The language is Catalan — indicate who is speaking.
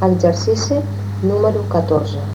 Speaker 1: exercici número catorze.